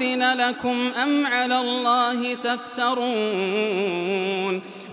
أذن لكم أم على الله تفترون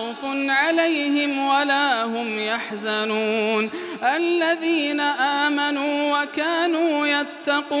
خوف عليهم ولا هم يحزنون. الذين آمنوا وكانوا يتقون.